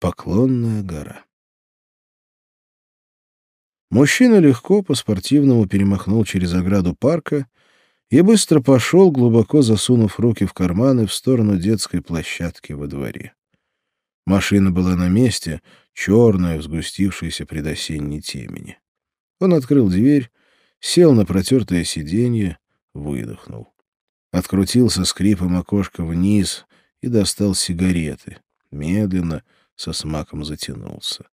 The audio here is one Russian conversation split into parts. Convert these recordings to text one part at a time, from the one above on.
Поклонная гора. Мужчина легко по-спортивному перемахнул через ограду парка и быстро пошел, глубоко засунув руки в карманы в сторону детской площадки во дворе. Машина была на месте, черная, в сгустившейся предосенней темени. Он открыл дверь, сел на протертое сиденье, выдохнул. Открутился скрипом окошка вниз и достал сигареты. Медленно, со смаком затянулся.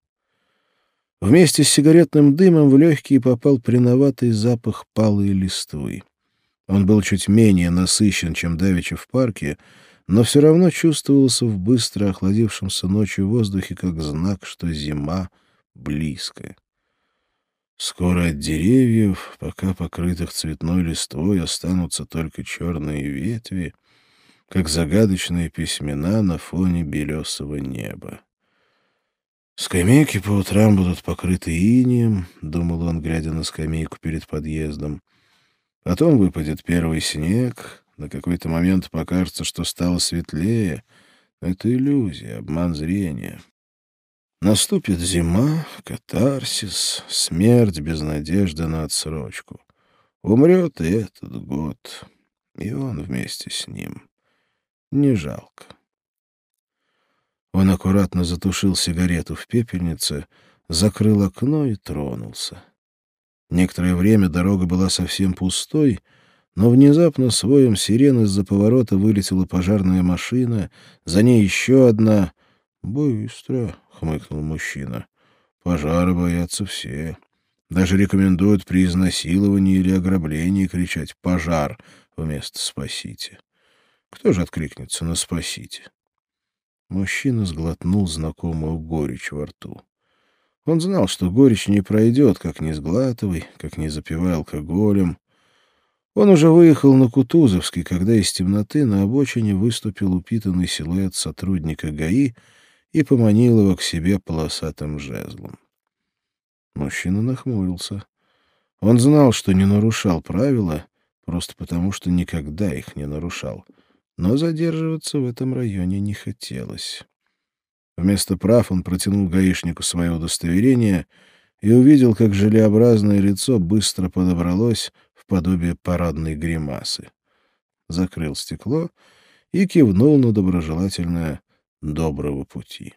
Вместе с сигаретным дымом в легкие попал приноватый запах палой листвы. Он был чуть менее насыщен, чем давеча в парке, но все равно чувствовался в быстро охладившемся ночью воздухе как знак, что зима близкая. Скоро от деревьев, пока покрытых цветной листвой, останутся только черные ветви, как загадочные письмена на фоне белесого неба. Скамейки по утрам будут покрыты инием, — думал он, глядя на скамейку перед подъездом. Потом выпадет первый снег, на какой-то момент покажется, что стало светлее. Это иллюзия, обман зрения. Наступит зима, катарсис, смерть без надежды на отсрочку. Умрет и этот год, и он вместе с ним. Не жалко. Он аккуратно затушил сигарету в пепельнице, закрыл окно и тронулся. Некоторое время дорога была совсем пустой, но внезапно своем сирен из-за поворота вылетела пожарная машина, за ней еще одна. «Быстро», — хмыкнул мужчина. «Пожара боятся все. Даже рекомендуют при изнасиловании или ограблении кричать «пожар» вместо «спасите». Кто же откликнется на «спасите»? Мужчина сглотнул знакомую горечь во рту. Он знал, что горечь не пройдет, как не сглатывай, как не запивай алкоголем. Он уже выехал на Кутузовский, когда из темноты на обочине выступил упитанный силуэт сотрудника ГАИ — и поманил его к себе полосатым жезлом. Мужчина нахмурился. Он знал, что не нарушал правила, просто потому что никогда их не нарушал. Но задерживаться в этом районе не хотелось. Вместо прав он протянул гаишнику свое удостоверение и увидел, как желеобразное лицо быстро подобралось в подобие парадной гримасы. Закрыл стекло и кивнул на доброжелательное доброго пути.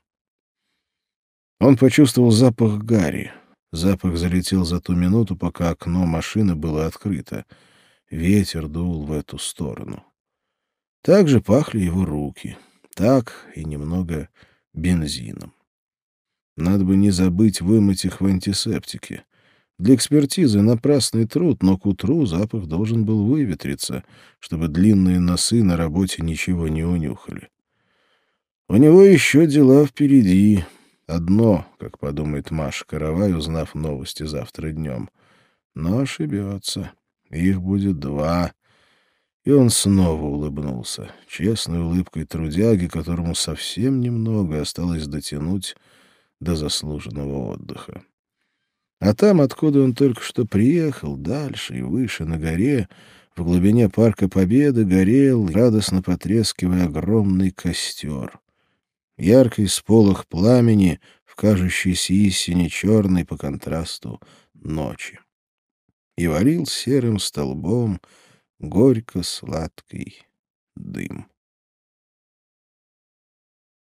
Он почувствовал запах гари. Запах залетел за ту минуту, пока окно машины было открыто. Ветер дул в эту сторону. Так же пахли его руки. Так и немного бензином. Надо бы не забыть вымыть их в антисептике. Для экспертизы напрасный труд, но к утру запах должен был выветриться, чтобы длинные носы на работе ничего не унюхали. У него еще дела впереди. Одно, как подумает Маша Каравай, узнав новости завтра днем. Но ошибется. Их будет два. И он снова улыбнулся, честной улыбкой трудяги, которому совсем немного осталось дотянуть до заслуженного отдыха. А там, откуда он только что приехал, дальше и выше, на горе, в глубине парка Победы, горел, радостно потрескивая, огромный костер яркий сполох пламени в кажущейся истине черной по контрасту ночи. И валил серым столбом горько-сладкий дым.